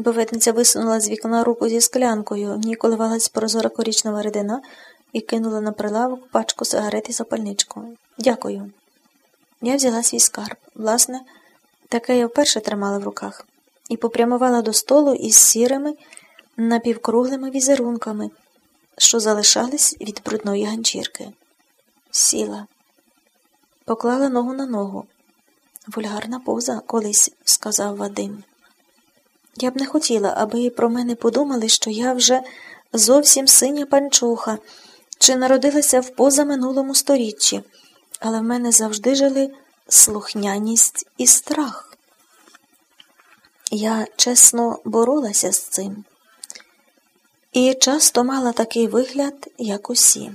Буфетниця висунула з вікна руку зі склянкою, в ній коливалась прозора корічнева рідина і кинула на прилавок пачку сигарет і запальничку. Дякую. Я взяла свій скарб. Власне, таке я вперше тримала в руках, і попрямувала до столу із сірими, напівкруглими візерунками, що залишались від брудної ганчірки. Сіла, поклала ногу на ногу. Вульгарна поза колись сказав Вадим. Я б не хотіла, аби про мене подумали, що я вже зовсім синя панчуха, чи народилася в позаминулому сторіччі, але в мене завжди жили слухняність і страх. Я чесно боролася з цим і часто мала такий вигляд, як усі.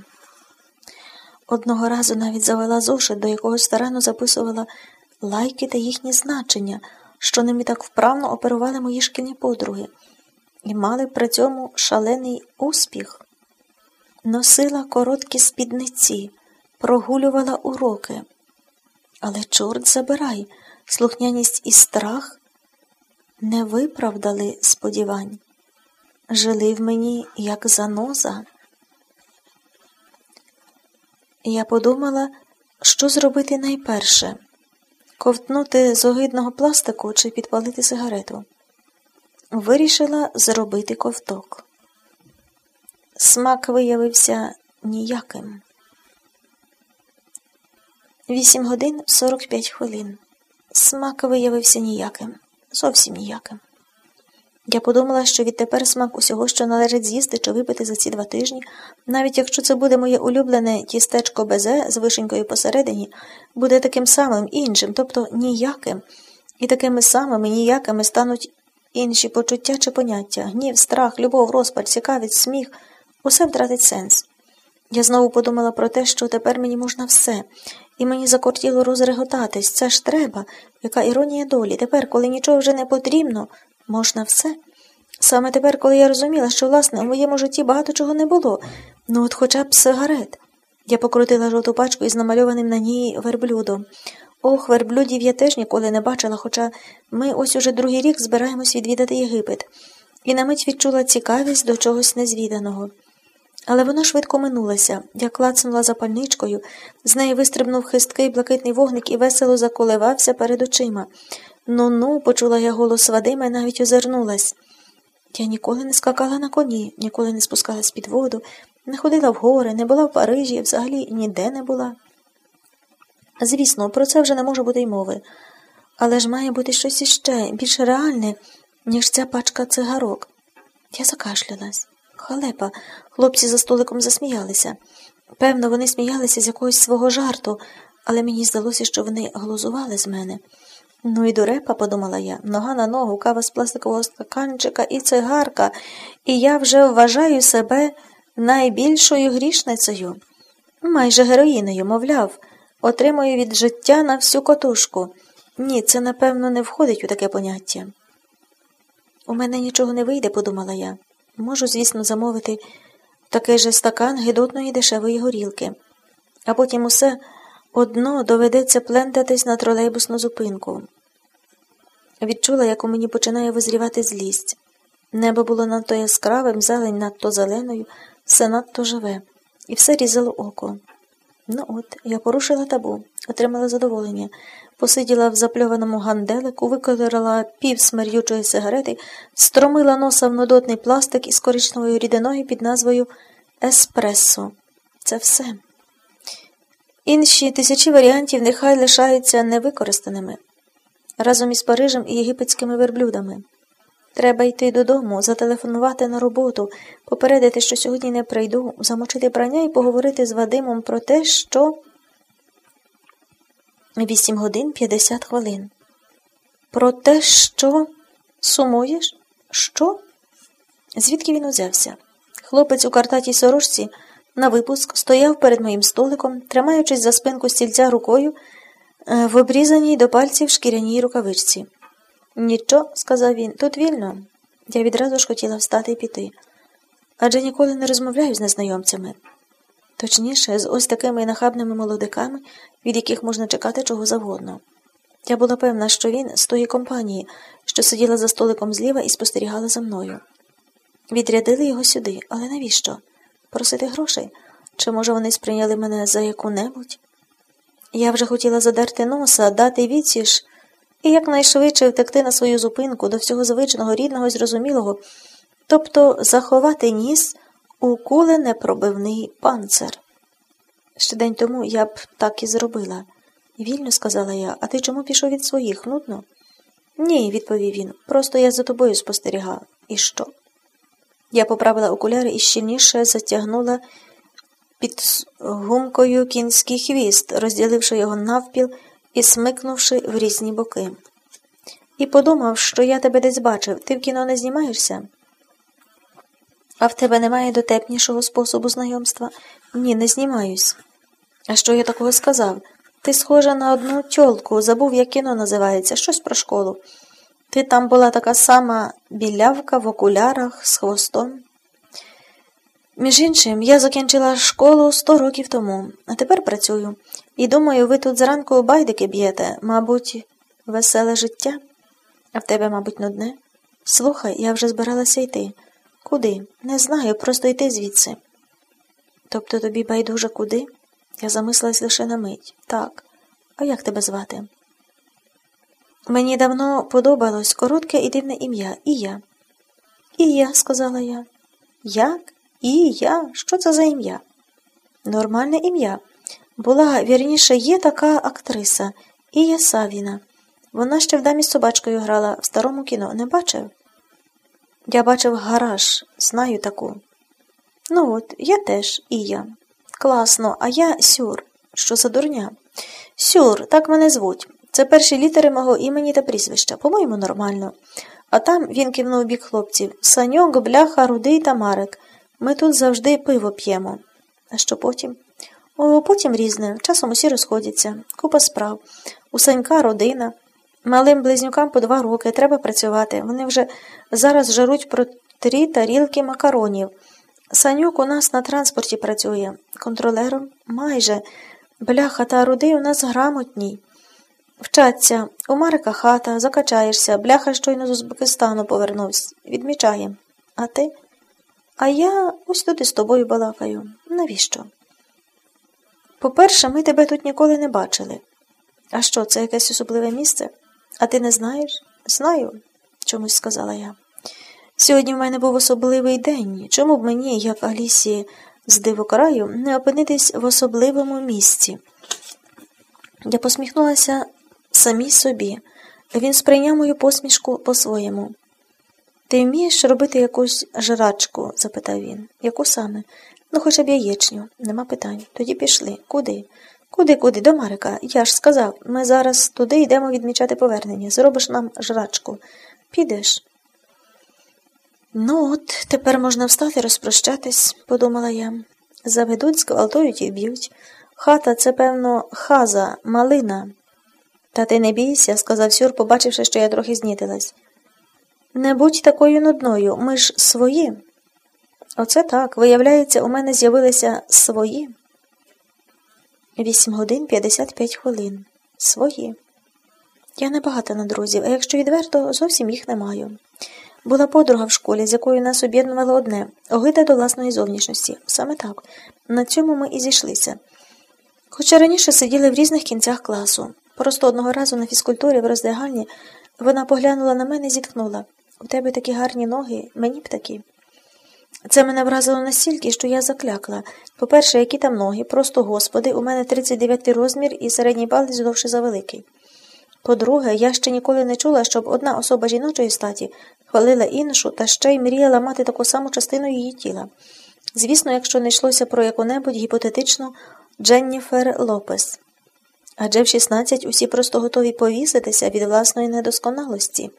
Одного разу навіть завела зошит, до якого старанно записувала лайки та їхні значення, що ними так вправно оперували мої шкільні подруги, і мали при цьому шалений успіх. Носила короткі спідниці, прогулювала уроки. Але, чорт забирай, слухняність і страх не виправдали сподівань, жили в мені як заноза. Я подумала, що зробити найперше ковтнути з огидного пластику чи підпалити сигарету. Вирішила зробити ковток. Смак виявився ніяким. Вісім годин сорок п'ять хвилин. Смак виявився ніяким, зовсім ніяким. Я подумала, що відтепер смак усього, що належить з'їсти чи випити за ці два тижні, навіть якщо це буде моє улюблене тістечко безе з вишенькою посередині, буде таким самим іншим, тобто ніяким, і такими самими ніякими стануть інші почуття чи поняття, гнів, страх, любов, розпач, цікавість, сміх, усе втратить сенс. Я знову подумала про те, що тепер мені можна все, і мені закортіло розреготатись. Це ж треба, яка іронія долі. Тепер, коли нічого вже не потрібно, можна все. Саме тепер, коли я розуміла, що, власне, у моєму житті багато чого не було, ну от хоча б сигарет. Я покрутила жовту пачку із намальованим на ній верблюдом. Ох, верблюдів я теж ніколи не бачила, хоча ми ось уже другий рік збираємось відвідати Єгипет, і на мить відчула цікавість до чогось незвіданого. Але вона швидко минулася. Я клацнула запальничкою, з неї вистрибнув хисткий блакитний вогник і весело заколивався перед очима. Ну ну, почула я голос Вадима і навіть озирнулась. Я ніколи не скакала на коні, ніколи не спускалась під воду, не ходила в гори, не була в Парижі, взагалі ніде не була. Звісно, про це вже не може бути й мови. Але ж має бути щось іще, більш реальне, ніж ця пачка цигарок. Я закашлялась. Халепа. Хлопці за столиком засміялися. Певно, вони сміялися з якогось свого жарту, але мені здалося, що вони глузували з мене. Ну і дурепа, подумала я, нога на ногу, кава з пластикового стаканчика і цигарка, і я вже вважаю себе найбільшою грішницею, майже героїною, мовляв, отримую від життя на всю котушку. Ні, це, напевно, не входить у таке поняття. У мене нічого не вийде, подумала я. Можу, звісно, замовити такий же стакан гидотної дешевої горілки, а потім усе одно доведеться плентатись на тролейбусну зупинку. Відчула, як у мені починає визрівати злість. Небо було надто яскравим, зелень надто зеленою, все надто живе, і все різало око. Ну от, я порушила табу, отримала задоволення, посиділа в запльованому ганделику, виколирала пів смердючої сигарети, стромила носа в нудотний пластик із коричневою рідиною під назвою Еспресо. Це все. Інші тисячі варіантів нехай лишаються невикористаними разом із Парижем і єгипетськими верблюдами. Треба йти додому, зателефонувати на роботу, попередити, що сьогодні не прийду, замочити прання і поговорити з Вадимом про те, що вісім годин п'ятдесят хвилин. Про те, що сумуєш? Що? Звідки він узявся? Хлопець у картатій сорочці на випуск стояв перед моїм столиком, тримаючись за спинку стільця рукою в обрізаній до пальців шкіряній рукавичці. Нічого, сказав він, тут вільно. Я відразу ж хотіла встати і піти. Адже ніколи не розмовляю з незнайомцями. Точніше, з ось такими нахабними молодиками, від яких можна чекати чого завгодно. Я була певна, що він з тої компанії, що сиділа за столиком зліва і спостерігала за мною. Відрядили його сюди, але навіщо? Просити грошей? Чи, може, вони сприйняли мене за яку-небудь? Я вже хотіла задерти носа, дати відсіж і якнайшвидше втекти на свою зупинку до всього звичного, рідного і зрозумілого, тобто заховати ніс у куле непробивний панцир. Ще день тому я б так і зробила. Вільно, сказала я, а ти чому пішов від своїх? Нудно? Ні, відповів він. Просто я за тобою спостерігав. І що? Я поправила окуляри і щільніше затягнула під гумкою кінський хвіст, розділивши його навпіл і смикнувши в різні боки. І подумав, що я тебе десь бачив. Ти в кіно не знімаєшся? А в тебе немає дотепнішого способу знайомства? Ні, не знімаюсь. А що я такого сказав? Ти схожа на одну тьолку, забув, як кіно називається, щось про школу. Ти там була така сама білявка в окулярах з хвостом. Між іншим, я закінчила школу сто років тому, а тепер працюю. І думаю, ви тут зранку байдики б'єте, мабуть, веселе життя, а в тебе, мабуть, нудне. Слухай, я вже збиралася йти. Куди? Не знаю, просто йти звідси. Тобто тобі байдуже куди? Я замислилась лише на мить. Так. А як тебе звати? Мені давно подобалось коротке і дивне ім'я і я. І я, сказала я. Як? І я? Що це за ім'я? Нормальне ім'я. Була, вірніше, є така актриса Ія Савіна. Вона ще в дамі з собачкою грала в старому кіно, не бачив? Я бачив гараж, знаю таку. Ну от, я теж Ія. Класно, а я Сюр. Що за дурня? Сюр, так мене звуть. Це перші літери мого імені та прізвища, по-моєму, нормально. А там він кивнув бік хлопців Саньок, бляха, рудий та Марик. Ми тут завжди пиво п'ємо. А що потім? О, потім різне. Часом усі розходяться. Купа справ. У Санька родина. Малим близнюкам по два роки. Треба працювати. Вони вже зараз жаруть про три тарілки макаронів. Санюк у нас на транспорті працює. Контролером? Майже. Бляха та рудий у нас грамотні. Вчаться. У Марика хата, закачаєшся. Бляха щойно з Узбекистану повернувся. Відмічає. А ти? А я ось тут із тобою балакаю. Навіщо? По-перше, ми тебе тут ніколи не бачили. А що, це якесь особливе місце? А ти не знаєш? Знаю, чомусь сказала я. Сьогодні в мене був особливий день. Чому б мені, як Алісі з дивокраю, не опинитись в особливому місці? Я посміхнулася самій собі. Він сприйняв мою посмішку по-своєму. Ти вмієш робити якусь жрачку? запитав він. Яку саме? Ну, хоча б яєчню. Нема питань. Тоді пішли. Куди? Куди, куди? До Марика. Я ж сказав, ми зараз туди йдемо відмічати повернення. Зробиш нам жрачку. Підеш. Ну, от, тепер можна встати розпрощатись, подумала я. Заведуть, зґвалтують і вб'ють. Хата це, певно, хаза, малина. Та ти не бійся, сказав Сюр, побачивши, що я трохи знітилась. Не будь такою нудною, ми ж свої. Оце так. Виявляється, у мене з'явилися свої. Вісім годин п'ятдесят п'ять хвилин. Свої. Я небагата на друзів, а якщо відверто, зовсім їх не маю. Була подруга в школі, з якою нас об'єднувало одне огида до власної зовнішності. Саме так. На цьому ми і зійшлися. Хоча раніше сиділи в різних кінцях класу. Просто одного разу на фізкультурі в роздягальні вона поглянула на мене і зітхнула У тебе такі гарні ноги, мені б такі. Це мене вразило настільки, що я заклякла. По-перше, які там ноги, просто господи, у мене 39 розмір і середній палець довше за великий. По-друге, я ще ніколи не чула, щоб одна особа жіночої статі хвалила іншу та ще й мріяла мати таку саму частину її тіла. Звісно, якщо не йшлося про яку-небудь гіпотетичну Дженніфер Лопес. Адже в 16 усі просто готові повіситися від власної недосконалості.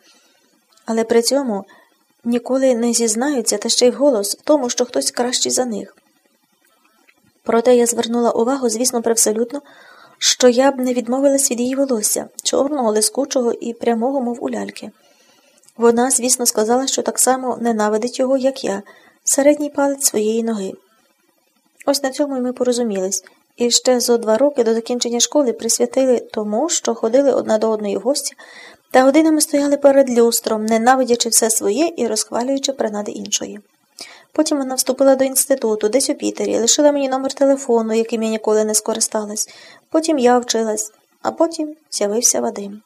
Але при цьому ніколи не зізнаються та ще й вголос в тому, що хтось кращий за них. Проте я звернула увагу, звісно, привселюдно, що я б не відмовилась від її волосся, чорного, лискучого і прямого, мов у ляльки. Вона, звісно, сказала, що так само ненавидить його, як я, середній палець своєї ноги. Ось на цьому й ми порозумілись, і ще зо два роки до закінчення школи присвятили тому, що ходили одна до одної в гості та годинами стояли перед люстром, ненавидячи все своє і розхвалюючи принади іншої. Потім вона вступила до інституту, десь у Пітері, лишила мені номер телефону, яким я ніколи не скористалась. Потім я вчилась, а потім з'явився Вадим.